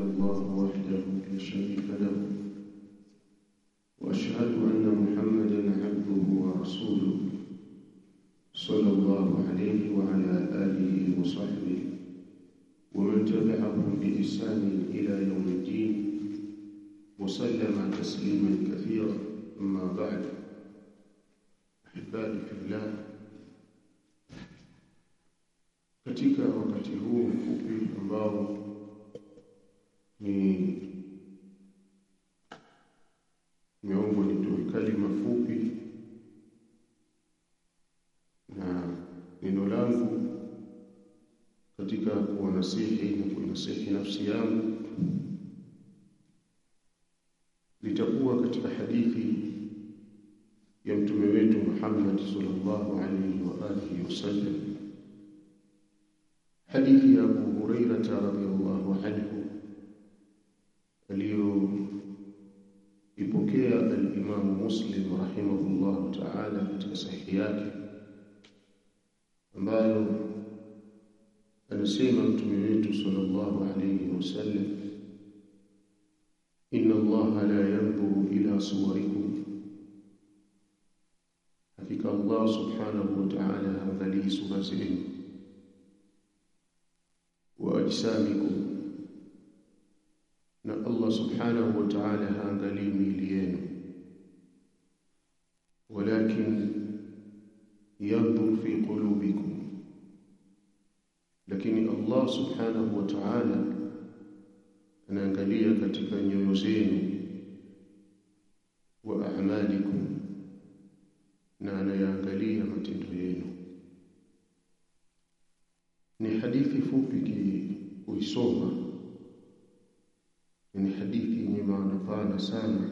الله وحده لا شريك له وأشهد أن محمدا عبده ورسوله صلى الله عليه وعلى آله وصحبه ومن تبعهم بإحسان إلى يوم الدين وسلم تسليما كثيرا. أما بعد أحبائي في الله katika wakati huu mfupi ambao ni meombwa nitoe kalima na neno langu katika kuwanasihi na kuinasihi nafsi yangu litakuwa katika hadithi ya mtume wetu Muhammad sallallahu alaihi wa alihi wasallam. Hadithi ya Abu Hurairah radhiyallahu anhu aliyoipokea al-Imam Muslim rahimahullah ta'ala katika sahihi yake ambayo anasema mtume wetu sallallahu alayhi wasallam inna Allah la yanzuru ila suwarikum hakika Allah subhanahu wa ta'ala haangalii sura zenu wa ajsamikum na Allah subhanahu wa ta'ala haangalii miili yenu walakin yanzur fi qulubikum lakini Allah subhanahu wa ta'ala anaangalia katika nyoyo zenu wa a'malikum na anayaangalia matendo yenu ni hadithi fupi kuisoma ni hadithi yenye maana pana sana.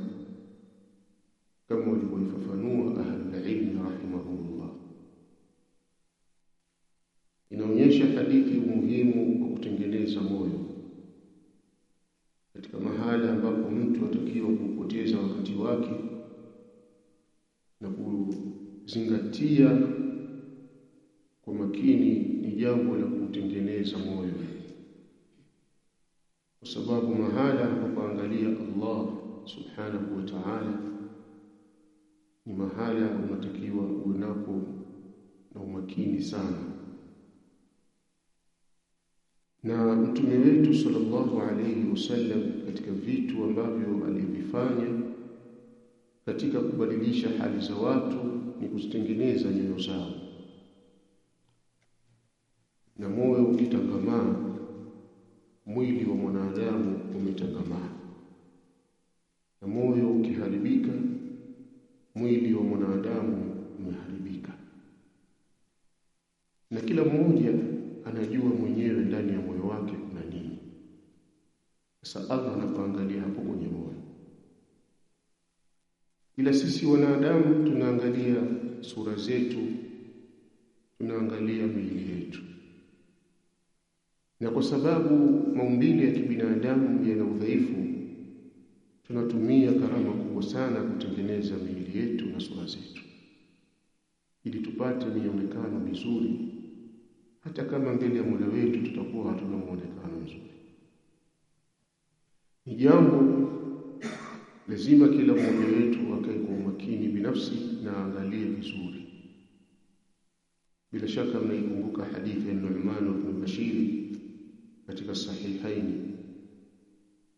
Kama walivyoifafanua ahlulilmi rahimahumullah. Inaonyesha hadithi umuhimu wa kutengeneza moyo. Katika mahala ambapo mtu atakiwa kupoteza wakati wake na kuzingatia kwa makini ni jambo la kutengeneza moyo kwa sababu mahala kuangalia Allah subhanahu wa ta'ala ni mahala unatakiwa unapo na umakini sana. Na mtume wetu sallallahu alayhi wasallam katika vitu ambavyo alivifanya katika kubadilisha hali za watu ni kuzitengeneza nyoyo zao. Na moyo ukitangamaa mwili wa mwanadamu umetangamana, na moyo ukiharibika mwili wa mwanadamu umeharibika. Na kila mmoja anajua mwenyewe ndani ya moyo wake kuna nini. Sasa Allah anapoangalia hapo kwenye moyo. Ila sisi wanadamu tunaangalia sura zetu tunaangalia miili yetu na kwa sababu maumbile ya kibinadamu yana udhaifu tunatumia karama kubwa sana kutengeneza miili yetu na sura zetu. Ili tupate mionekano mizuri hata kama mbele ya Mola wetu tutakuwa hatuna muonekano mzuri. Ni jambo lazima kila mmoja wetu akae kwa umakini binafsi na angalie vizuri. Bila shaka mnaikumbuka hadithi ya Nu'man ibn Bashir katika sahihaini.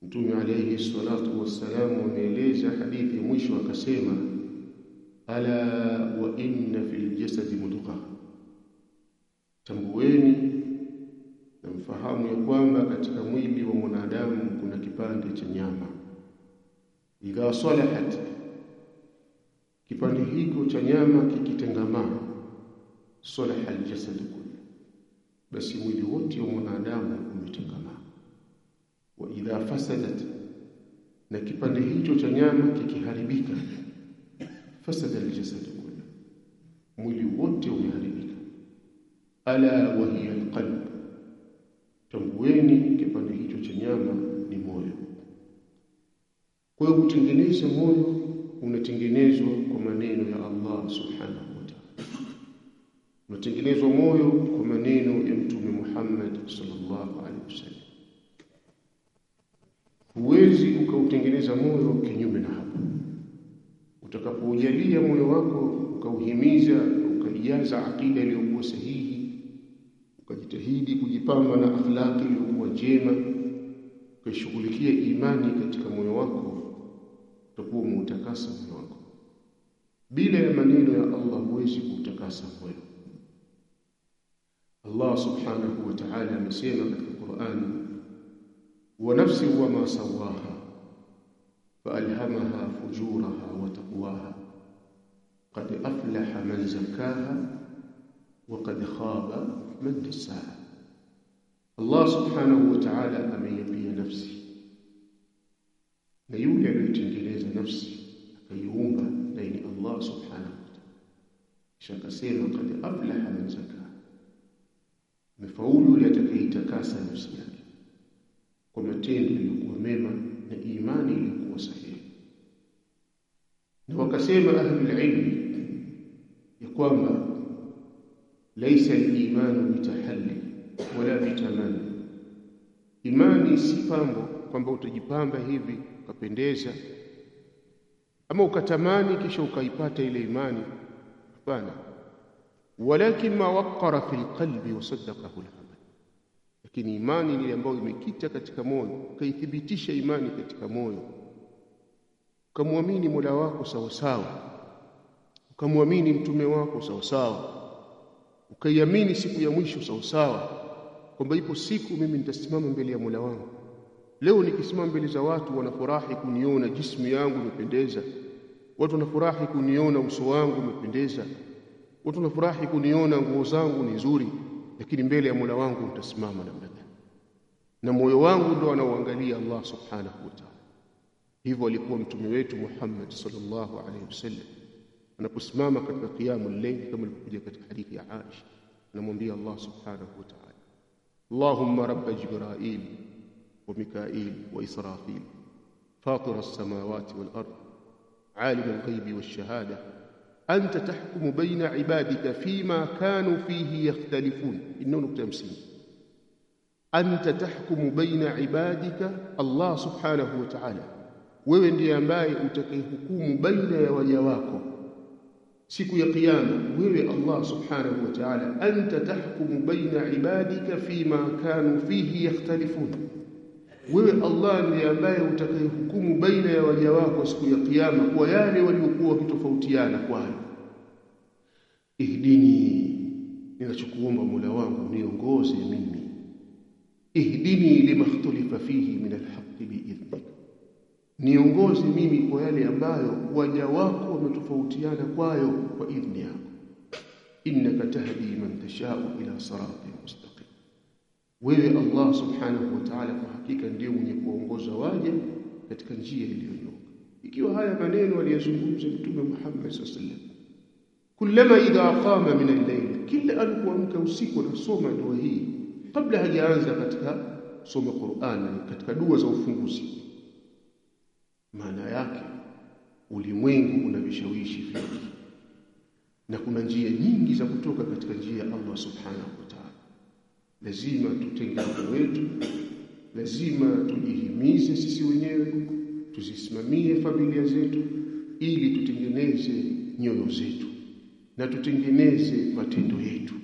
Mtume alayhi salatu wassalam ameeleza hadithi mwisho akasema ala wa inna fil jasadi mudqa tambueni na mfahamu ya kwamba katika mwili wa mwanadamu kuna kipande cha nyama. Idha salahat kipande hiko cha nyama kikitengamaa salaha aljasad basi mwili wote wa mwanadamu umetengamaa wa idha fasadat na kipande hicho cha nyama kikiharibika fasada aljasad kullu. Mwili wote umeharibika. Ala wa hiya alqalb. Tambueni kipande hicho cha nyama ni moyo. Kwa kutengeneza moyo unatengenezwa kwa maneno ya Allah subhanahu wa ta'ala unatengenezwa moyo kwa maneno ya mtume Muhammad sallallahu alaihi wasallam. Huwezi ukautengeneza moyo kinyume na hapo. Utakapoujalia moyo wako ukauhimiza ukaijaza akida iliyokuwa sahihi ukajitahidi kujipamba na akhlaqi iliyokuwa njema ukaishughulikia imani katika moyo wako utakuwa umeutakasa moyo wako. Bila ya maneno ya Allah huwezi kuutakasa moyo الله سبحانه وتعالى مسيما في القرآن ونفس وما سواها فألهمها فجورها وتقواها. قد أفلح من زكاها وقد خاب من دساها. الله سبحانه وتعالى أمي بي نفسي نيولع تنجليز نفسي كي يومها لين الله سبحانه وتعالى. شكسيما قد أفلح من زكاها. Amefaulu yule atakayeitakasa nafsi yake. Kwa matendo yaliyokuwa mema na imani iliyokuwa sahihi. Na wakasema ahlul ilmi ya kwamba laisa al-imanu bitahalli wala bitamani. Imani si pambo kwamba utajipamba hivi ukapendeza ama ukatamani kisha ukaipata ile imani. Hapana walakin ma waqara fil qalbi wa saddaqahu al-amal. Lakini imani ni ile ambayo imekita katika moyo ukaithibitisha imani katika moyo. Ukamwamini Mola wako sawa sawa ukamwamini mtume wako sawa sawa ukaiamini siku ya mwisho sawa sawa kwamba ipo siku mimi nitasimama mbele ya Mola wangu. Leo nikisimama mbele za watu wanafurahi kuniona jismu yangu imependeza. Watu wanafurahi kuniona uso wangu umependeza watu wanafurahi kuniona nguo zangu ni nzuri lakini mbele ya Mola wangu nitasimama namna gani na moyo wangu ndo anaoangalia Allah subhanahu wa ta'ala hivyo alikuwa mtume wetu Muhammad sallallahu alaihi wasallam anaposimama katika qiyamul layl kama ilivyokuja katika hadithi ya Aisha anamwambia Allah subhanahu wa ta'ala Allahumma rabb wa mikail wa israfil fatir as-samawati wal ard عالم الغيب والشهاده أنت تحكم بين عبادك فيما كانوا فيه يختلفون. إنه نقطة مسين أنت تحكم بين عبادك الله سبحانه وتعالى. وين دي أمباي أتكيهكم بين وجواكم سيكو يا يقيام وين الله سبحانه وتعالى. أنت تحكم بين عبادك فيما كانوا فيه يختلفون. Wewe Allah ndiye ambaye utakayehukumu baina ya waja wako siku ya kiyama kwa yale waliokuwa wakitofautiana kwayo ihdini ninachokuomba Mola wangu niongoze mimi ihdini limakhtalifa fihi min alhaqqi biidhnik niongoze mimi kwa yale ambayo waja wako wametofautiana kwayo kwa idhni yako innaka tahdi man tashau ila siratin mustaqim wewe Allah subhanahu wa ta'ala hakika ndiye mwenye kuongoza waja katika njia iliyonyoka. Ikiwa haya maneno aliyozungumza mtume Muhammad sallallahu alaihi wasallam kullama idha qama min al-layl kila alipoamka usiku anasoma dua hii kabla hajaanza katika soma Qur'an katika dua za ufunguzi maana yake ulimwengu una vishawishi vingi na kuna njia nyingi za kutoka katika njia ya Allah subhanahu wa ta'ala. Lazima tutenge wetu lazima tujihimize sisi wenyewe tuzisimamie familia zetu ili tutengeneze nyoyo zetu na tutengeneze matendo yetu.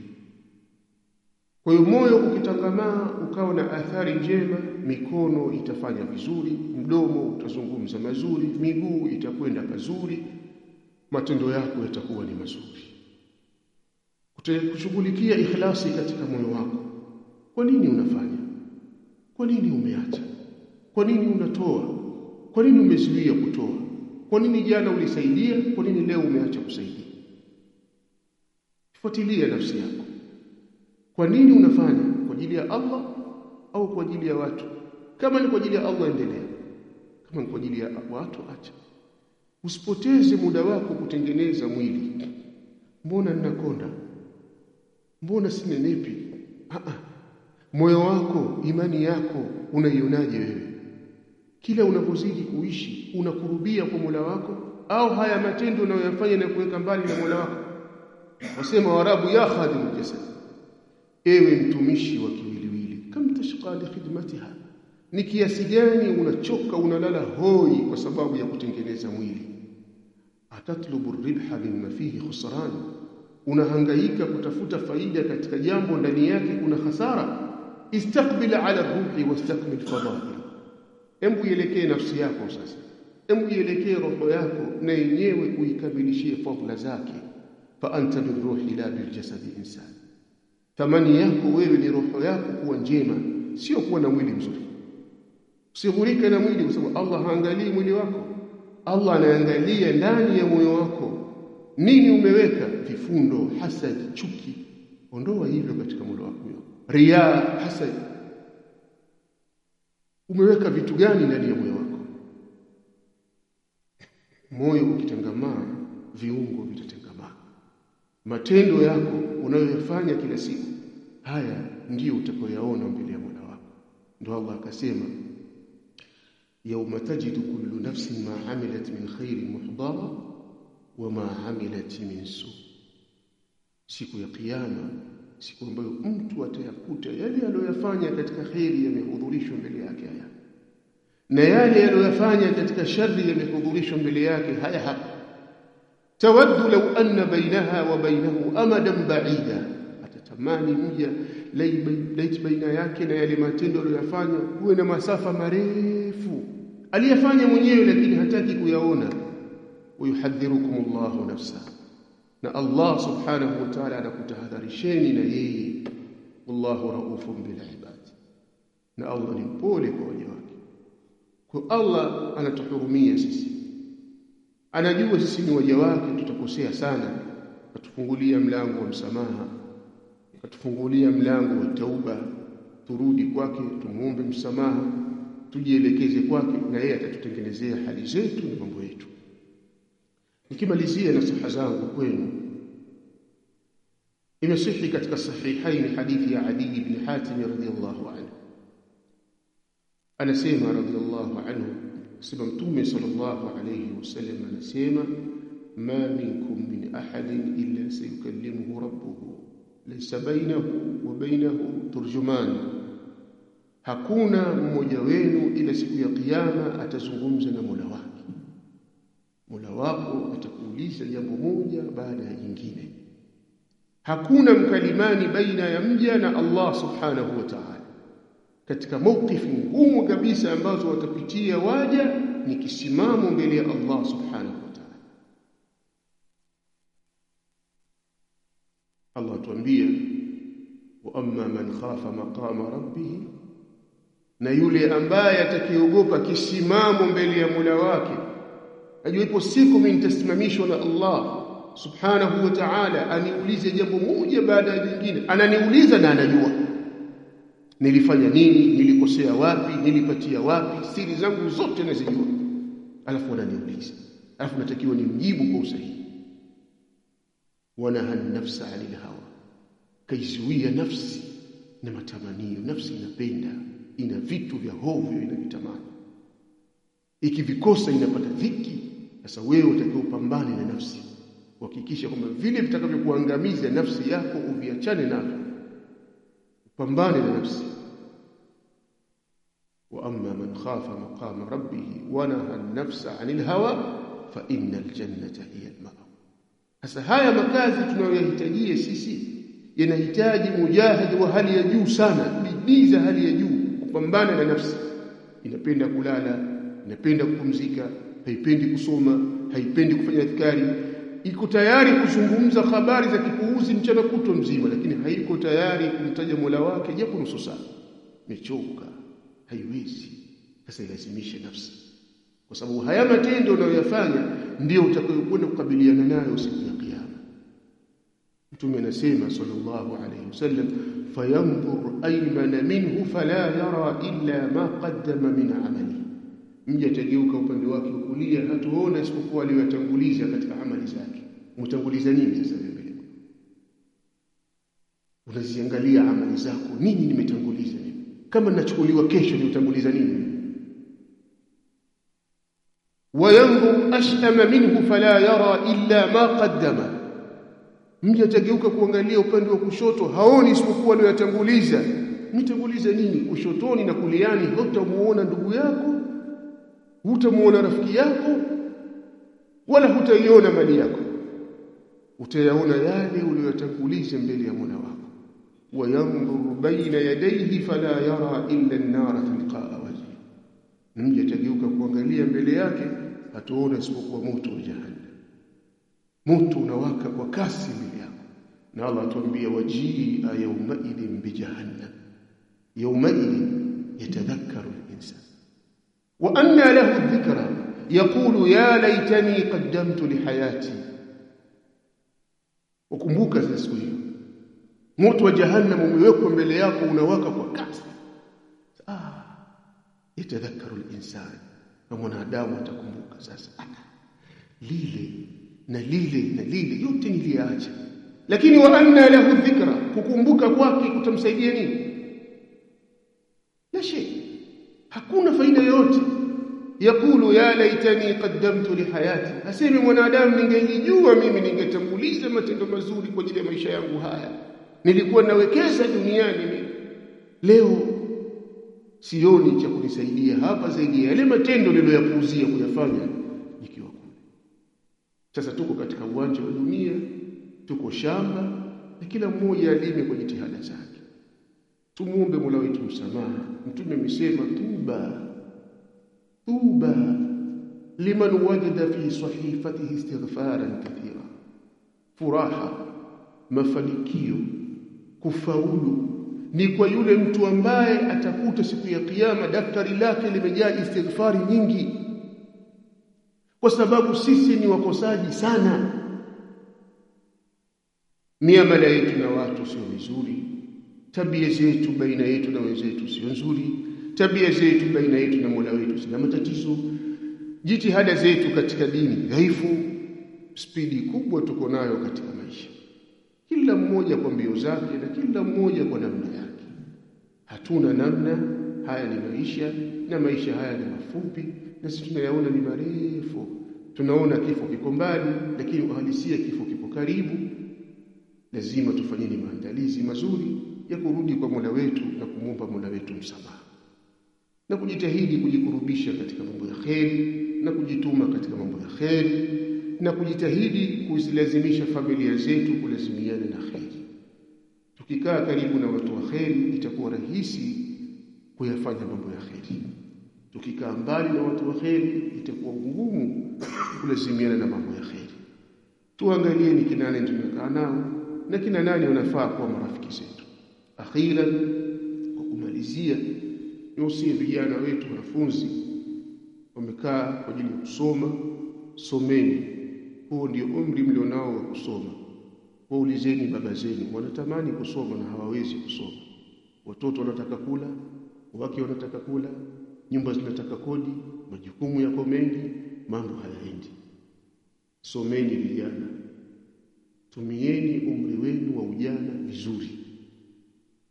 Kwa hiyo moyo ukitangamaa ukawa na athari njema mikono itafanya vizuri mdomo utazungumza mazuri miguu itakwenda pazuri matendo yako yatakuwa ni mazuri. Kushughulikia ikhlasi katika moyo wako kwa nini unafanya kwa nini umeacha? Kwa nini unatoa? Kwa nini umezuia kutoa? Kwa nini jana ulisaidia? Kwa nini leo umeacha kusaidia? Fuatilia nafsi yako. Kwa nini unafanya? Kwa ajili ya Allah au kwa ajili ya watu? Kama ni kwa ajili ya Allah endelea. Kama ni kwa ajili ya watu acha. Usipoteze muda wako kutengeneza mwili. Mbona ninakonda? Mbona sinenepi? Ah ah moyo wako imani yako unaionaje wewe? Kila unapozidi kuishi unakurubia kwa Mola wako au haya matendo unayoyafanya na kuweka mbali na Mola wako? Wasema warabu ya khadimu jasad ewe mtumishi wa kiwiliwili kam tashqa li khidmatiha? Ni kiasi gani unachoka unalala hoi kwa sababu ya kutengeneza mwili? Atatlubu ribha mimma fihi khusran. Unahangaika kutafuta faida katika jambo ndani yake kuna hasara istaqbil ala ruhi wastaqbil fadail embu ielekee nafsi yako sasa. Embu ielekee roho yako na yenyewe uikabilishie fadhila zake. Fa anta birruhi la biljasadi insan. Thamani yako wewe ni roho yako kuwa njema sio kuwa na mwili mzuri. Usighurike na mwili kwa sababu Allah haangalii mwili wako. Allah anaangalia ndani ya moyo wako. Nini umeweka? Vifundo hasad chuki ondoa hivyo katika muda wako Ria hasa umeweka vitu gani ndani ya moyo wako? Moyo ukitangamaa, viungo vitatengamaa. Matendo yako unayoyafanya kila siku haya ndiyo utakayoyaona mbele ya Mola wako. Ndio Allah akasema yauma tajidu kullu nafsin ma amilat min khairin muhdara wama amilat min suu siku ya kiyama siku ambayo mtu atayakuta yale aliyoyafanya katika khairi yamehudhurishwa mbele yake haya. Na yale aliyoyafanya katika shari yamehudhurishwa mbele yake haya hapa. Tawaddu law anna bainaha wa bainahu amadan ba'ida. Atatamani mja lait baina yake na yale matendo aliyoyafanya huwe na masafa marefu. Aliyafanya mwenyewe lakini hataki kuyaona. Wayuhadhirukum Allahu nafsa na Allah subhanahu wa ta'ala anakutahadharisheni na yeye. Wallahu raufun bil ibad. Na Allah ni mpole kwa waja wake. Kwa Allah anatuhurumia sisi. Anajua sisi ni waja wake tutakosea sana. Atufungulia mlango wa msamaha. Atufungulia mlango wa tauba. Turudi kwake tumuombe msamaha. Tujielekeze kwake na yeye atatutengenezea hali zetu na mambo yetu nikimalizia nasaha zangu kwenu imesihi katika sahihaini hadithi ya Adi ibn Hatim radhiyallahu anhu anasema radhiyallahu anhu sema mtume sallallahu alayhi wasallam anasema ma minkum min ahadin illa sayukallimuhu rabbuhu laysa bainahu wa bainahu turjuman hakuna mmoja wenu ila siku ya kiyama atazungumza na Mola wake Mola wako atakuuliza jambo moja baada ya jingine. Hakuna mkalimani baina ya mja na Allah subhanahu wa ta'ala. Katika mawqifi ngumu kabisa ambazo watapitia waja ni kisimamo mbele ya Allah subhanahu wa ta'ala. Allah atuambia wa amma man khafa maqama rabbih na yule ambaye atakiogopa kisimamo mbele ya Mola wake ajue ipo siku mimi nitasimamishwa na Allah subhanahu wa ta'ala aniulize jambo moja baada ya jingine. Ananiuliza na anajua. Nilifanya nini? Nilikosea wapi? Nilipatia wapi? Siri zangu zote nazijua. Alafu ananiuliza alafu natakiwa nimjibu kwa usahihi. Wanaha nafsa anil hawa. Kaizuia nafsi na matamanio. Nafsi inapenda. Ina vitu vya hovyo inavitamani ikivikosa inapata dhiki sasa wewe utakiwa upambane na nafsi. Kuhakikisha kwamba vile vitakavyokuangamiza nafsi yako uviachane navyo. Upambane na nafsi. Wa amma man khafa maqama rabbih wa naha an-nafsa 'anil hawa fa innal jannata hiya al-ma'a sasa haya makazi tunayoyahitajia sisi yanahitaji mujahid wa hali ya juu sana bidii za hali ya juu kupambana na nafsi. Inapenda kulala inapenda kupumzika haipendi kusoma haipendi kufanya adhkari iko tayari kuzungumza habari za kipuuzi mchana kuto mzima lakini haiko tayari kumtaja Mola wake japo nusu saa. Mechoka. Haiwezi. Sasa ilazimishe nafsi. Kwa sababu haya matendo unayoyafanya ndio utakayokwenda kukabiliana nayo siku ya kiyama. Mtume anasema sallallahu alayhi wasallam fayanzur aymana minhu fala yara illa ma qaddama min amali mja atageuka upande wake wa kulia hatuona isipokuwa aliyotanguliza katika amali zake. Mtanguliza nini sasa bibi unaziangalia amali zako nini nimetanguliza kama ninachukuliwa kesho niutanguliza nini? Wayangu ashama minhu fala yara illa ma qaddama. Mja atageuka kuangalia upande wa kushoto haoni isipokuwa aliyotanguliza Mtanguliza nini? Kushotoni na kuliani hutamuona ndugu yako hutamuona rafiki yako wala hutaiona mali yako. Utayaona yale uliyotanguliza mbele ya Mola wako. Wayanzuru baina yadayhi fala yara illa an-nar tilqaa wajhi. Mje tageuka kuangalia mbele yake hataona isipokuwa moto wa jahannam. Moto unawaka kwa kasi mbele yako. Na Allah atuambia wajii yawma idhin bi jahannam. Yawma idhin yatadhakkaru al-insan anna lahu adh-dhikra yaqulu ya laitani qaddamtu li hayati ukumbuka siku hiyo. Moto wa jahannam umewekwa mbele yako unawaka kwa kasi. Ah yatadhakkaru al-insan na mwanadamu atakumbuka sasa. Ah, lile na lile na lile yote niliacha lakini wa anna lahu dhikra kukumbuka kwake kutamsaidia nini? La shay hakuna faida yoyote yakulu ya laitani qaddamtu li hayati. Aseme mwanadamu ningelijua mimi ningetanguliza matendo mazuri kwa ajili ya maisha yangu haya. Nilikuwa nawekeza duniani mimi. Leo sioni cha kunisaidia hapa zaidi ya yale matendo niliyoyapuuzia kuyafanya nikiwa kule. Sasa tuko katika uwanja wa dunia tuko shamba na kila mmoja alime kwa jitihada zake. Tumuombe Mola wetu msamaha mtume amesema tuba tuba liman wajada fi sahifatihi istighfaran kathira. Furaha mafanikio kufaulu ni kwa yule mtu ambaye atakuta siku ya kiyama daftari lake limejaa istighfari nyingi. Kwa sababu sisi ni wakosaji sana. Miamala yetu na watu sio mizuri. Tabia zetu baina yetu na wenzetu sio nzuri tabia zetu baina yetu na Mola wetu zina matatizo. Jitihada zetu katika dini dhaifu. Spidi kubwa tuko nayo katika maisha. Kila mmoja kwa mbio zake na kila mmoja kwa namna yake. Hatuna namna haya ni maisha na maisha haya ni mafupi na sisi tunayaona ni marefu. Tunaona kifo kiko mbali lakini uhalisia kifo kipo karibu. Lazima tufanyeni maandalizi mazuri ya kurudi kwa Mola wetu na kumwomba Mola wetu msamaha na kujitahidi kujikurubisha katika mambo ya kheri na kujituma katika mambo ya kheri na kujitahidi kuzilazimisha familia zetu kulazimiana na kheri. Tukikaa karibu na watu wa kheri itakuwa rahisi kuyafanya mambo ya kheri. Tukikaa mbali na watu wa kheri itakuwa ngumu kulazimiana na mambo ya kheri. Tuangalie ni kina nani nao na kina nani wanafaa kuwa marafiki zetu. Akhiran kwa kumalizia niusie vijana wetu wanafunzi wamekaa kwa ajili ya kusoma. Someni. Huo ndio umri mlionao wa kusoma. Waulizeni baba zenu. Wanatamani kusoma na hawawezi kusoma. Watoto wanataka kula wake wanataka kula nyumba zinataka kodi majukumu yako mengi mambo hayaendi. Someni vijana. Tumieni umri wenu wa ujana vizuri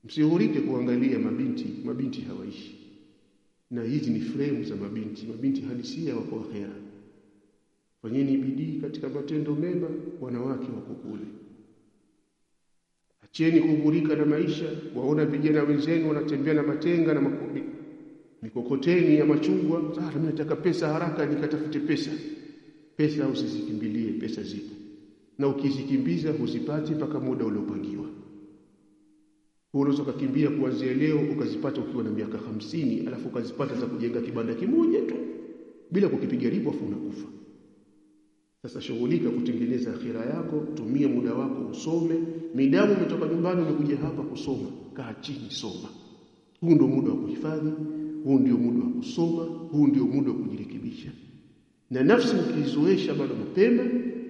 msihurike kuangalia mabinti mabinti hawaishi. Na hizi ni frame za mabinti mabinti halisia wako akhera. Fanyeni bidii katika matendo mema wanawake wako kule. Acheni kuhurika na maisha waona vijana wenzenu wanatembea na matenga na makubi mikokoteni ya machungwa. Ah mimi nataka pesa haraka nikatafute pesa. Pesa usizikimbilie pesa zipo. Na ukizikimbiza huzipati mpaka muda uliopangiwa unaweza ukakimbia kuanzia leo ukazipata ukiwa na miaka hamsini alafu ukazipata za kujenga kibanda kimoja tu bila kukipiga ribu afu unakufa. Sasa shughulika kutengeneza akhira yako tumia muda wako usome. Midamu umetoka nyumbani umekuja hapa kusoma. Kaa chini soma. Huu ndio muda wa kuhifadhi huu ndio muda wa kusoma huu ndio muda wa kujirekebisha. Na nafsi ukizoesha bado mapema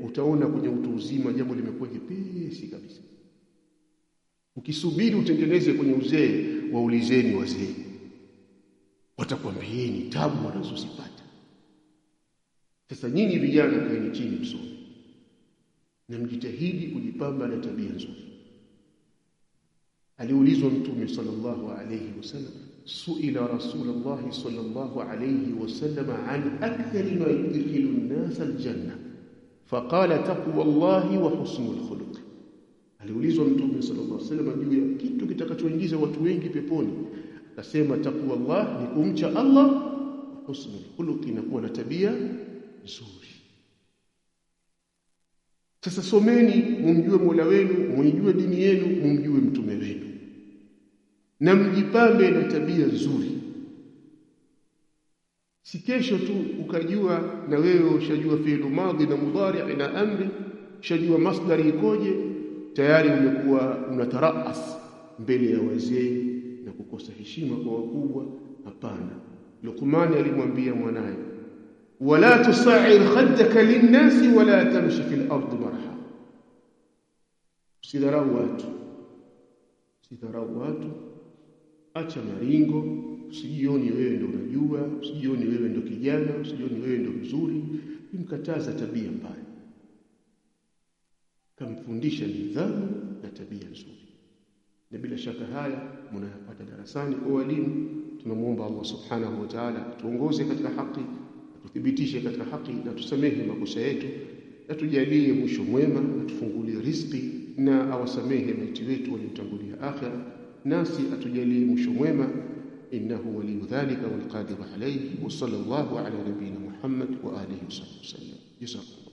utaona kwenye utu uzima jambo limekuwa jepesi kabisa ukisubiri utengeneze kwenye uzee waulizeni wazee. Watakwambieni tabu wanazozipata. Sasa nyinyi vijana kaeni chini msome na mjitahidi kujipamba na tabia nzuri. Aliulizwa mtume sallallahu alayhi wasallam suila rasulullah sallallahu alayhi wasallam an akthar ma yudkhilu an-nas al-janna. Faqala taqwa Allah wa husnul khuluq aliulizwa mtume sallallahu alaihi wasallam juu ya kitu kitakachoingiza watu wengi peponi. Akasema takwa Allah ni kumcha Allah husnul khuluqi na kuwa na tabia nzuri. Sasa someni mumjue Mola wenu mumjue dini yenu mumjue mtume wenu. Na mjipambe na tabia nzuri. Si kesho tu ukajua na wewe ushajua fi'lu madhi na mudhari na amri ushajua masdari ikoje tayari umekuwa unataraas mbele ya wazee na kukosa heshima kwa wakubwa? Hapana. Luqman alimwambia mwanaye wala tusa'ir khaddaka linnasi wala tamshi fil ardi marha. Usidharau watu. Usidharau watu. Acha maringo. Usijioni wewe ndio unajua. Usijioni wewe ndio kijana. Usijioni wewe ndio mzuri. Imkataza tabia mbaya kamfundisha nidhamu na tabia nzuri. Na bila shaka haya mnayapata darasani kwa walimu tunamuomba Allah subhanahu wa ta'ala tuongoze katika haki tuthibitishe katika haki na tusamehe makosa yetu na tujalie mwisho mwema na tufungulie riziki na awasamehe maiti wetu waliotangulia akhira nasi atujalie mwisho mwema. Innahu waliyu dhalika walqadiru alayhi wa sallallahu ala nabiyyina Muhammad wa alihi wasallam jazakumullah